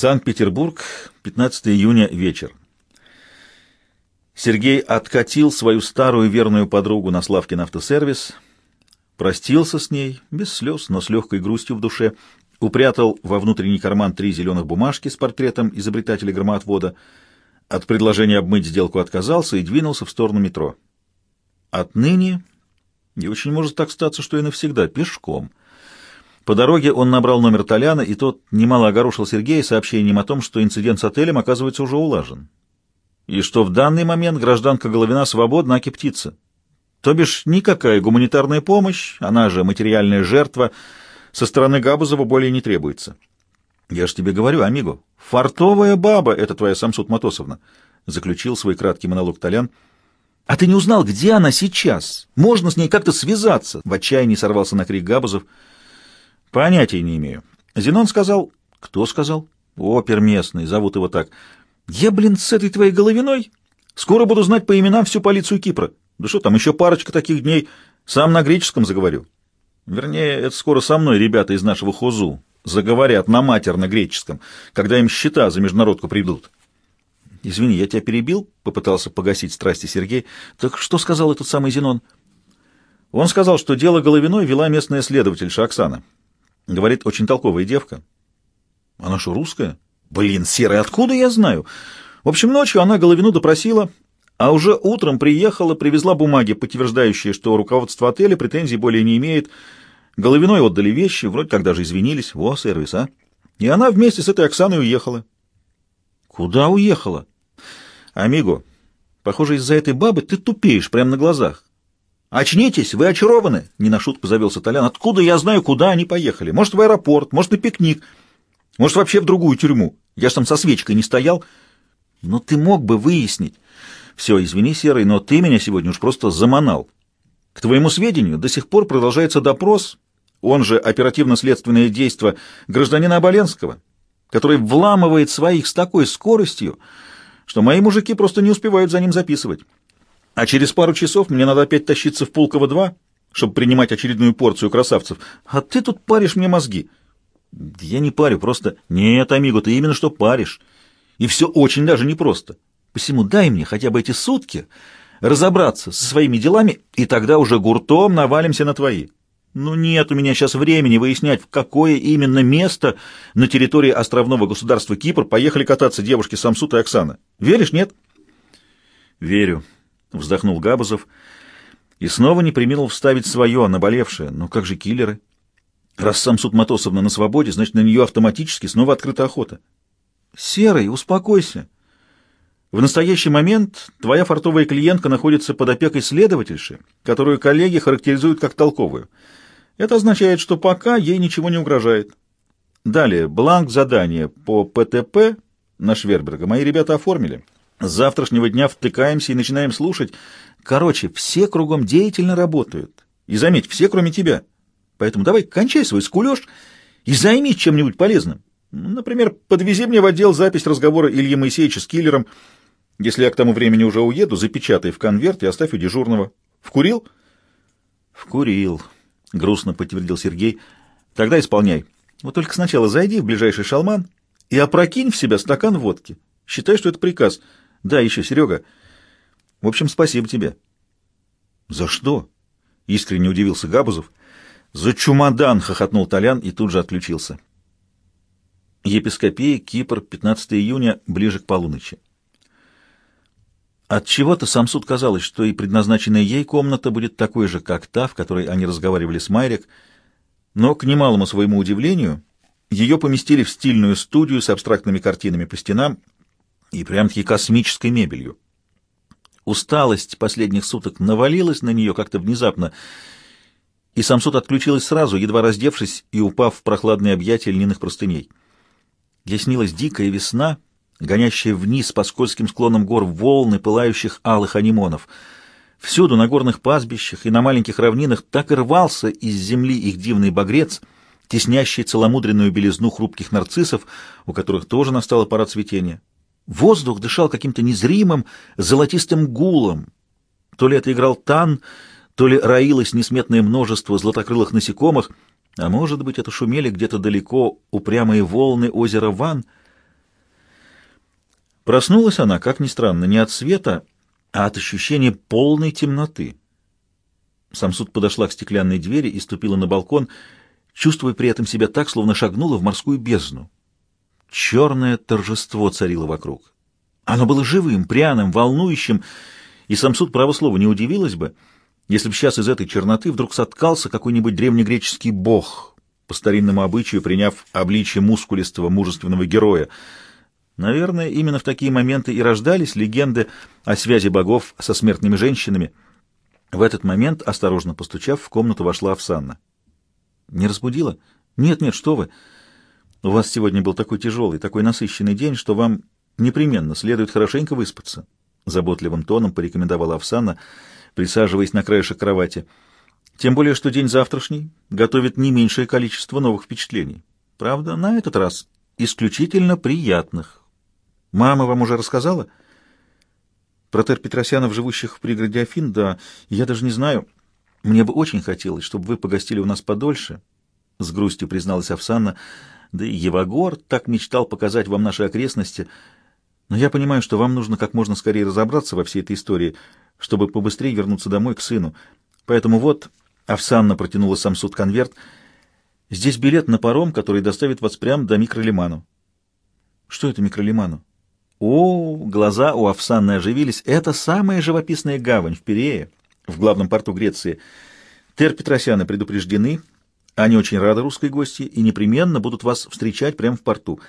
Санкт-Петербург, 15 июня, вечер. Сергей откатил свою старую верную подругу на Славкин автосервис, простился с ней, без слез, но с легкой грустью в душе, упрятал во внутренний карман три зеленых бумажки с портретом изобретателя громоотвода, от предложения обмыть сделку отказался и двинулся в сторону метро. Отныне, и очень может так статься, что и навсегда, пешком. По дороге он набрал номер Толяна, и тот немало огорошил Сергея сообщением о том, что инцидент с отелем, оказывается, уже улажен. И что в данный момент гражданка Головина свободна, аки птица. То бишь никакая гуманитарная помощь, она же материальная жертва, со стороны Габузова более не требуется. Я ж тебе говорю, амиго, фартовая баба это твоя Самсут Матосовна, заключил свой краткий монолог Толян. А ты не узнал, где она сейчас? Можно с ней как-то связаться? В отчаянии сорвался на крик Габузов. Понятия не имею. Зенон сказал... Кто сказал? Опер местный, зовут его так. Я, блин, с этой твоей головиной? Скоро буду знать по именам всю полицию Кипра. Да что там, еще парочка таких дней. Сам на греческом заговорю. Вернее, это скоро со мной ребята из нашего хозу заговорят на матерно-греческом, когда им счета за международку придут. «Извини, я тебя перебил?» — попытался погасить страсти Сергей. «Так что сказал этот самый Зенон?» Он сказал, что дело Головиной вела местная следовательша Оксана. Говорит, очень толковая девка. Она что, русская? Блин, серый, откуда я знаю? В общем, ночью она Головину допросила, а уже утром приехала, привезла бумаги, подтверждающие, что руководство отеля претензий более не имеет. Головиной отдали вещи, вроде как даже извинились. Во, сервис, а? И она вместе с этой Оксаной уехала. Куда уехала? Амиго, похоже, из-за этой бабы ты тупеешь прямо на глазах. «Очнитесь, вы очарованы!» — не на шутку завелся Толян. «Откуда я знаю, куда они поехали? Может, в аэропорт, может, на пикник, может, вообще в другую тюрьму. Я ж там со свечкой не стоял. Но ты мог бы выяснить. Все, извини, Серый, но ты меня сегодня уж просто заманал. К твоему сведению, до сих пор продолжается допрос, он же оперативно-следственное действие гражданина Оболенского, который вламывает своих с такой скоростью, что мои мужики просто не успевают за ним записывать. А через пару часов мне надо опять тащиться в Пулково-2, чтобы принимать очередную порцию красавцев. А ты тут паришь мне мозги. Я не парю, просто... Нет, Амиго, ты именно что паришь. И все очень даже непросто. Посему дай мне хотя бы эти сутки разобраться со своими делами, и тогда уже гуртом навалимся на твои. Ну нет у меня сейчас времени выяснять, в какое именно место на территории островного государства Кипр поехали кататься девушки Самсут и Оксана. Веришь, нет? Верю. — вздохнул Габузов и снова не приминул вставить свое, наболевшее. Но как же киллеры? Раз сам суд Матосовна на свободе, значит, на нее автоматически снова открыта охота. Серый, успокойся. В настоящий момент твоя фартовая клиентка находится под опекой следовательши, которую коллеги характеризуют как толковую. Это означает, что пока ей ничего не угрожает. Далее, бланк задания по ПТП на Шверберга мои ребята оформили. С завтрашнего дня втыкаемся и начинаем слушать. Короче, все кругом деятельно работают. И заметь, все кроме тебя. Поэтому давай кончай свой скулеж и займись чем-нибудь полезным. Например, подвези мне в отдел запись разговора Ильи Моисеевича с киллером. Если я к тому времени уже уеду, запечатай в конверт и оставь у дежурного. Вкурил? Вкурил, грустно подтвердил Сергей. Тогда исполняй. Вот только сначала зайди в ближайший шалман и опрокинь в себя стакан водки. Считай, что это приказ — да, еще, Серега. В общем, спасибо тебе. За что? Искренне удивился Габузов. За чумодан, хохотнул Толян и тут же отключился. Епископия, Кипр, 15 июня, ближе к полуночи. От чего-то сам суд казалось, что и предназначенная ей комната будет такой же, как та, в которой они разговаривали с Майрик, но, к немалому своему удивлению, ее поместили в стильную студию с абстрактными картинами по стенам, и прям-таки космической мебелью. Усталость последних суток навалилась на нее как-то внезапно, и Самсут отключилась сразу, едва раздевшись и упав в прохладные объятия льняных простыней. Ей снилась дикая весна, гонящая вниз по скользким склонам гор волны пылающих алых анимонов. Всюду на горных пастбищах и на маленьких равнинах так и рвался из земли их дивный багрец, теснящий целомудренную белизну хрупких нарциссов, у которых тоже настала пора цветения. Воздух дышал каким-то незримым золотистым гулом. То ли это играл тан, то ли роилось несметное множество златокрылых насекомых, а может быть, это шумели где-то далеко упрямые волны озера Ван. Проснулась она, как ни странно, не от света, а от ощущения полной темноты. Самсуд подошла к стеклянной двери и ступила на балкон, чувствуя при этом себя так, словно шагнула в морскую бездну. Черное торжество царило вокруг. Оно было живым, пряным, волнующим, и Самсуд, право слова, не удивилась бы, если бы сейчас из этой черноты вдруг соткался какой-нибудь древнегреческий бог, по старинному обычаю приняв обличие мускулистого мужественного героя. Наверное, именно в такие моменты и рождались легенды о связи богов со смертными женщинами. В этот момент, осторожно постучав, в комнату вошла Овсанна. «Не разбудила?» «Нет, нет, что вы!» У вас сегодня был такой тяжелый, такой насыщенный день, что вам непременно следует хорошенько выспаться. Заботливым тоном порекомендовала Овсана, присаживаясь на краешек кровати. Тем более, что день завтрашний готовит не меньшее количество новых впечатлений. Правда, на этот раз исключительно приятных. Мама вам уже рассказала? Про Тер Петросянов, живущих в пригороде Афин, да, я даже не знаю. Мне бы очень хотелось, чтобы вы погостили у нас подольше, — с грустью призналась Овсанна, — да и Евагор так мечтал показать вам наши окрестности. Но я понимаю, что вам нужно как можно скорее разобраться во всей этой истории, чтобы побыстрее вернуться домой к сыну. Поэтому вот, Овсанна протянула Самсуд конверт. Здесь билет на паром, который доставит вас прямо до микролиману. Что это микролиману? О, глаза у Овсанны оживились. Это самая живописная гавань в Пирее, в главном порту Греции. Тер Петросяны предупреждены, они очень рады русской гости и непременно будут вас встречать прямо в порту.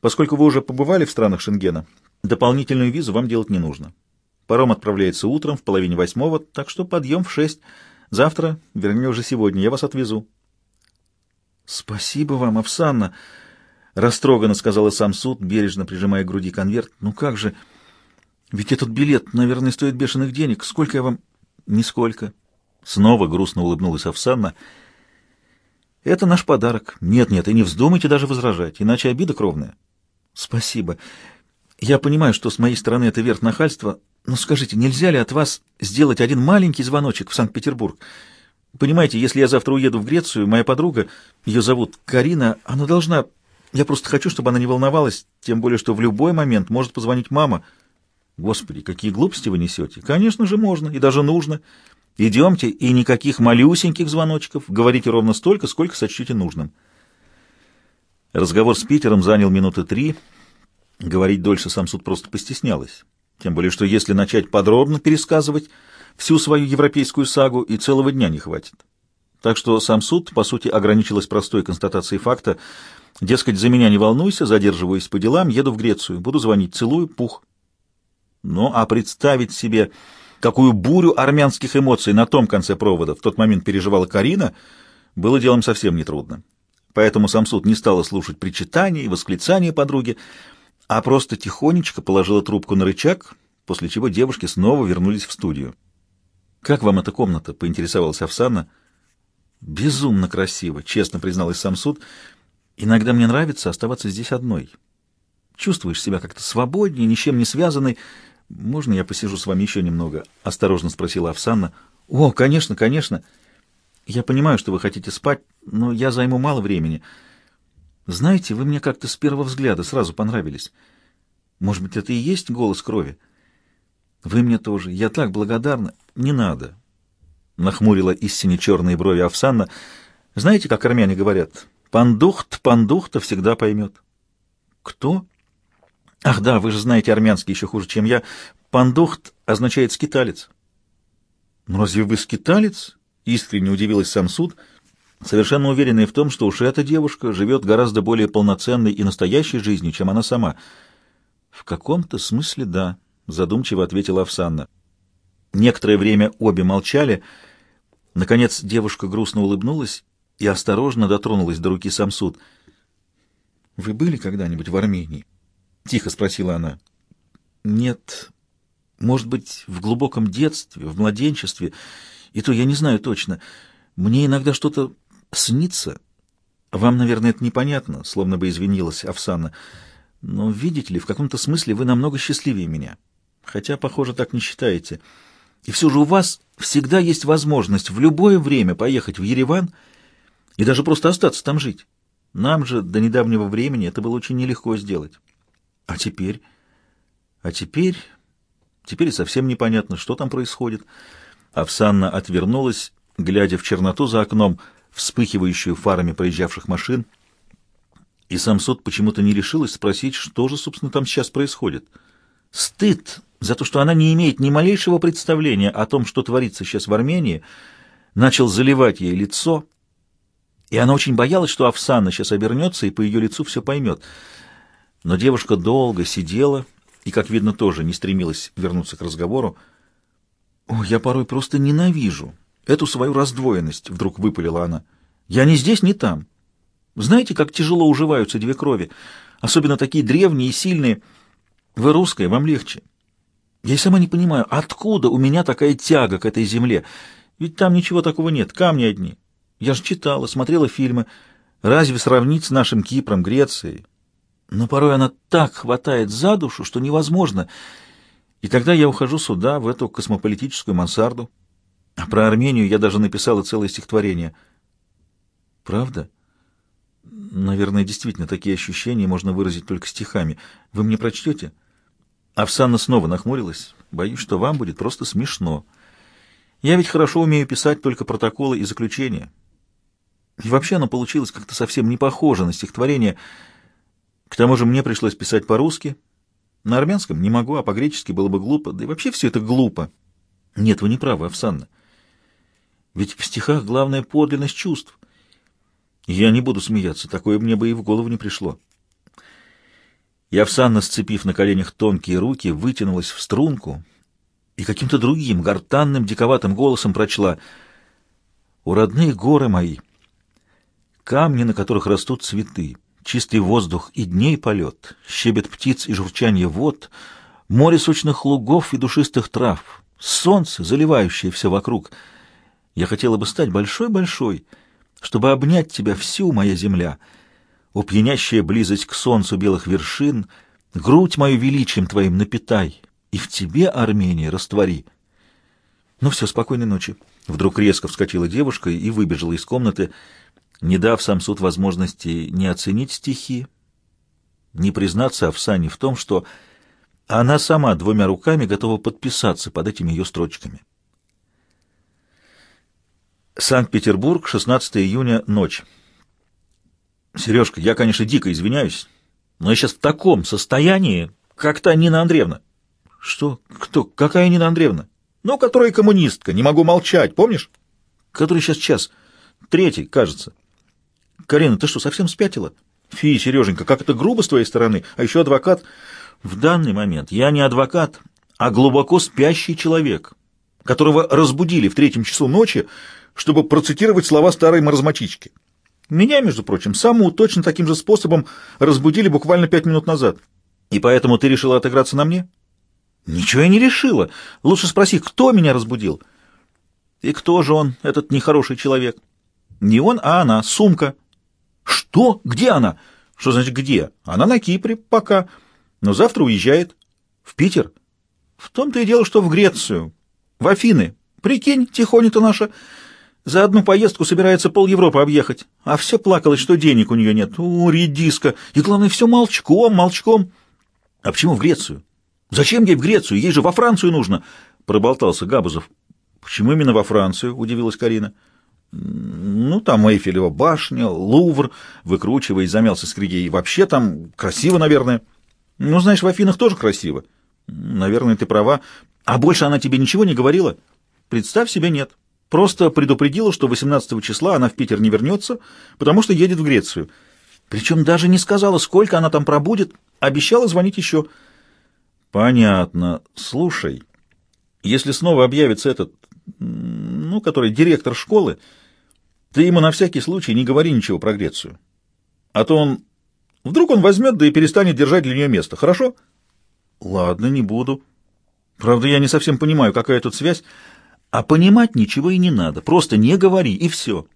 Поскольку вы уже побывали в странах Шенгена, дополнительную визу вам делать не нужно. Паром отправляется утром в половине восьмого, так что подъем в шесть. Завтра, вернее, уже сегодня, я вас отвезу. — Спасибо вам, Овсанна! — растроганно сказала сам суд, бережно прижимая к груди конверт. — Ну как же... Ведь этот билет, наверное, стоит бешеных денег. Сколько я вам... — Нисколько. Снова грустно улыбнулась Овсанна — это наш подарок. Нет-нет, и не вздумайте даже возражать, иначе обида кровная. Спасибо. Я понимаю, что с моей стороны это верх нахальства, но скажите, нельзя ли от вас сделать один маленький звоночек в Санкт-Петербург? Понимаете, если я завтра уеду в Грецию, моя подруга, ее зовут Карина, она должна... Я просто хочу, чтобы она не волновалась, тем более, что в любой момент может позвонить мама. Господи, какие глупости вы несете. Конечно же, можно и даже нужно. Идемте, и никаких малюсеньких звоночков. Говорите ровно столько, сколько сочтете нужным. Разговор с Питером занял минуты три. Говорить дольше сам суд просто постеснялась. Тем более, что если начать подробно пересказывать всю свою европейскую сагу, и целого дня не хватит. Так что сам суд, по сути, ограничилась простой констатацией факта. Дескать, за меня не волнуйся, задерживаюсь по делам, еду в Грецию, буду звонить, целую, пух. Ну, а представить себе какую бурю армянских эмоций на том конце провода в тот момент переживала Карина, было делом совсем нетрудно. Поэтому Самсуд не стала слушать причитания и восклицания подруги, а просто тихонечко положила трубку на рычаг, после чего девушки снова вернулись в студию. «Как вам эта комната?» — поинтересовалась Овсана. «Безумно красиво», — честно призналась Самсуд. «Иногда мне нравится оставаться здесь одной. Чувствуешь себя как-то свободнее, ничем не связанной, «Можно я посижу с вами еще немного?» — осторожно спросила Овсанна. «О, конечно, конечно. Я понимаю, что вы хотите спать, но я займу мало времени. Знаете, вы мне как-то с первого взгляда сразу понравились. Может быть, это и есть голос крови? Вы мне тоже. Я так благодарна. Не надо». Нахмурила истине черные брови Овсанна. «Знаете, как армяне говорят? Пандухт пандухта всегда поймет». «Кто?» Ах да, вы же знаете армянский еще хуже, чем я. Пандухт означает скиталец. Ну разве вы скиталец? Искренне удивилась сам суд, совершенно уверенный в том, что уж эта девушка живет гораздо более полноценной и настоящей жизнью, чем она сама. В каком-то смысле да, задумчиво ответила Овсанна. Некоторое время обе молчали. Наконец девушка грустно улыбнулась и осторожно дотронулась до руки Самсуд. «Вы были когда-нибудь в Армении?» — тихо спросила она. «Нет. Может быть, в глубоком детстве, в младенчестве. И то я не знаю точно. Мне иногда что-то снится. Вам, наверное, это непонятно, словно бы извинилась Овсана. Но, видите ли, в каком-то смысле вы намного счастливее меня. Хотя, похоже, так не считаете. И все же у вас всегда есть возможность в любое время поехать в Ереван и даже просто остаться там жить. Нам же до недавнего времени это было очень нелегко сделать». А теперь? А теперь... Теперь совсем непонятно, что там происходит. Овсанна отвернулась, глядя в черноту за окном, вспыхивающую фарами проезжавших машин. И сам суд почему-то не решилась спросить, что же, собственно, там сейчас происходит. Стыд за то, что она не имеет ни малейшего представления о том, что творится сейчас в Армении, начал заливать ей лицо, и она очень боялась, что Овсанна сейчас обернется и по ее лицу все поймет. Но девушка долго сидела и, как видно, тоже не стремилась вернуться к разговору. «О, я порой просто ненавижу эту свою раздвоенность», — вдруг выпалила она. «Я не здесь, не там. Знаете, как тяжело уживаются две крови, особенно такие древние и сильные. Вы русская, вам легче. Я и сама не понимаю, откуда у меня такая тяга к этой земле, ведь там ничего такого нет, камни одни». Я же читала, смотрела фильмы. Разве сравнить с нашим Кипром, Грецией? Но порой она так хватает за душу, что невозможно. И тогда я ухожу сюда, в эту космополитическую мансарду. А про Армению я даже написала целое стихотворение. Правда? Наверное, действительно, такие ощущения можно выразить только стихами. Вы мне прочтете? Овсанна снова нахмурилась. Боюсь, что вам будет просто смешно. Я ведь хорошо умею писать только протоколы и заключения. И вообще оно получилось как-то совсем не похоже на стихотворение. К тому же мне пришлось писать по-русски. На армянском не могу, а по-гречески было бы глупо. Да и вообще все это глупо. Нет, вы не правы, Овсанна. Ведь в стихах главная подлинность чувств. Я не буду смеяться, такое мне бы и в голову не пришло. И Овсанна, сцепив на коленях тонкие руки, вытянулась в струнку и каким-то другим, гортанным, диковатым голосом прочла «У родные горы мои, камни, на которых растут цветы, чистый воздух и дней полет, щебет птиц и журчание вод, море сочных лугов и душистых трав, солнце, заливающее все вокруг. Я хотела бы стать большой-большой, чтобы обнять тебя всю, моя земля, упьянящая близость к солнцу белых вершин, грудь мою величием твоим напитай, и в тебе, Армения, раствори. Ну все, спокойной ночи. Вдруг резко вскочила девушка и выбежала из комнаты, не дав сам суд возможности не оценить стихи, не признаться Овсане в том, что она сама двумя руками готова подписаться под этими ее строчками. Санкт-Петербург, 16 июня, ночь. Сережка, я, конечно, дико извиняюсь, но я сейчас в таком состоянии, как та Нина Андреевна. Что? Кто? Какая Нина Андреевна? Ну, которая коммунистка, не могу молчать, помнишь? Который сейчас час? Третий, кажется. Карина, ты что, совсем спятила? Фи, Сереженька, как это грубо с твоей стороны, а еще адвокат. В данный момент я не адвокат, а глубоко спящий человек, которого разбудили в третьем часу ночи, чтобы процитировать слова старой маразматички. Меня, между прочим, саму точно таким же способом разбудили буквально пять минут назад. И поэтому ты решила отыграться на мне? Ничего я не решила. Лучше спроси, кто меня разбудил? И кто же он, этот нехороший человек? Не он, а она, сумка. Что? Где она? Что значит где? Она на Кипре пока, но завтра уезжает. В Питер? В том-то и дело, что в Грецию. В Афины. Прикинь, тихоня-то наша. За одну поездку собирается пол Европы объехать. А все плакалось, что денег у нее нет. О, редиска. И главное, все молчком, молчком. А почему в Грецию? Зачем ей в Грецию? Ей же во Францию нужно. Проболтался Габузов. Почему именно во Францию? Удивилась Карина. Ну, там Эйфелева башня, Лувр, выкручиваясь, замялся Скригей. Вообще там красиво, наверное. Ну, знаешь, в Афинах тоже красиво. Наверное, ты права. А больше она тебе ничего не говорила? Представь себе, нет. Просто предупредила, что 18 числа она в Питер не вернется, потому что едет в Грецию. Причем даже не сказала, сколько она там пробудет, обещала звонить еще. Понятно. Слушай, если снова объявится этот ну, который директор школы, ты ему на всякий случай не говори ничего про Грецию. А то он... Вдруг он возьмет, да и перестанет держать для нее место, хорошо? Ладно, не буду. Правда, я не совсем понимаю, какая тут связь. А понимать ничего и не надо. Просто не говори, и все.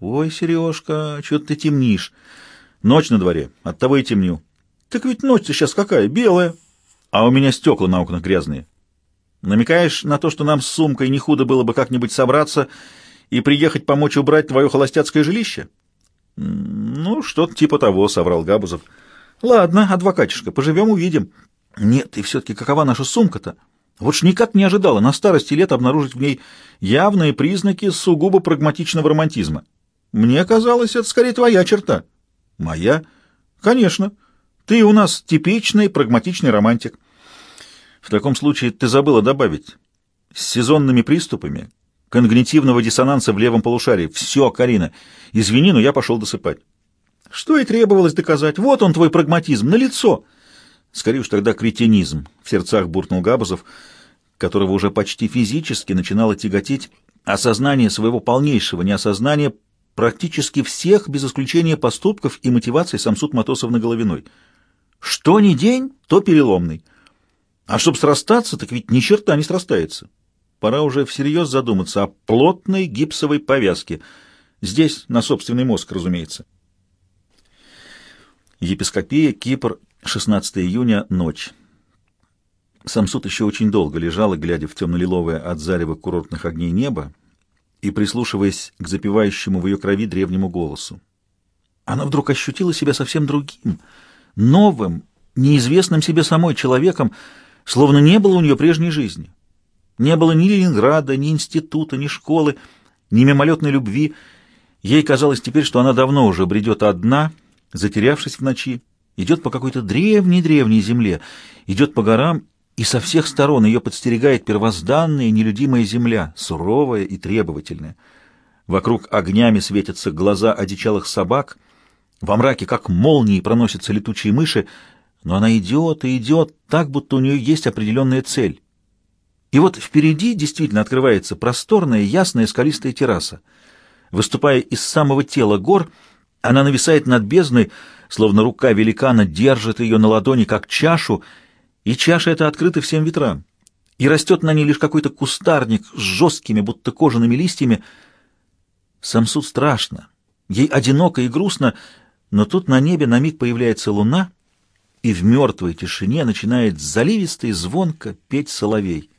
Ой, Сережка, что-то ты темнишь. Ночь на дворе, оттого и темню. Так ведь ночь-то сейчас какая, белая. А у меня стекла на окнах грязные. Намекаешь на то, что нам с сумкой не худо было бы как-нибудь собраться и приехать помочь убрать твое холостяцкое жилище? Ну, что-то типа того, — соврал Габузов. Ладно, адвокатишка, поживем, увидим. Нет, и все-таки какова наша сумка-то? Вот ж никак не ожидала на старости лет обнаружить в ней явные признаки сугубо прагматичного романтизма. Мне казалось, это скорее твоя черта. Моя? Конечно. Ты у нас типичный прагматичный романтик. В таком случае ты забыла добавить. С сезонными приступами, конгнитивного диссонанса в левом полушарии. Все, Карина, извини, но я пошел досыпать. Что и требовалось доказать. Вот он, твой прагматизм, на лицо. Скорее уж тогда кретинизм, в сердцах буркнул Габазов, которого уже почти физически начинало тяготить осознание своего полнейшего неосознания практически всех, без исключения поступков и мотиваций Самсуд Матосовны Головиной. Что ни день, то переломный. А чтобы срастаться, так ведь ни черта не срастается. Пора уже всерьез задуматься о плотной гипсовой повязке. Здесь, на собственный мозг, разумеется. Епископия, Кипр, 16 июня, ночь. Самсуд еще очень долго лежала, глядя в темно-лиловое от зарева курортных огней небо и прислушиваясь к запевающему в ее крови древнему голосу. Она вдруг ощутила себя совсем другим, новым, неизвестным себе самой человеком, словно не было у нее прежней жизни. Не было ни Ленинграда, ни института, ни школы, ни мимолетной любви. Ей казалось теперь, что она давно уже бредет одна, затерявшись в ночи, идет по какой-то древней-древней земле, идет по горам, и со всех сторон ее подстерегает первозданная нелюдимая земля, суровая и требовательная. Вокруг огнями светятся глаза одичалых собак, во мраке, как молнии, проносятся летучие мыши, но она идет и идет, так, будто у нее есть определенная цель. И вот впереди действительно открывается просторная, ясная скалистая терраса. Выступая из самого тела гор, она нависает над бездной, словно рука великана держит ее на ладони, как чашу, и чаша эта открыта всем ветрам. И растет на ней лишь какой-то кустарник с жесткими, будто кожаными листьями. Самсу страшно, ей одиноко и грустно, но тут на небе на миг появляется луна — и в мертвой тишине начинает заливисто и звонко петь соловей.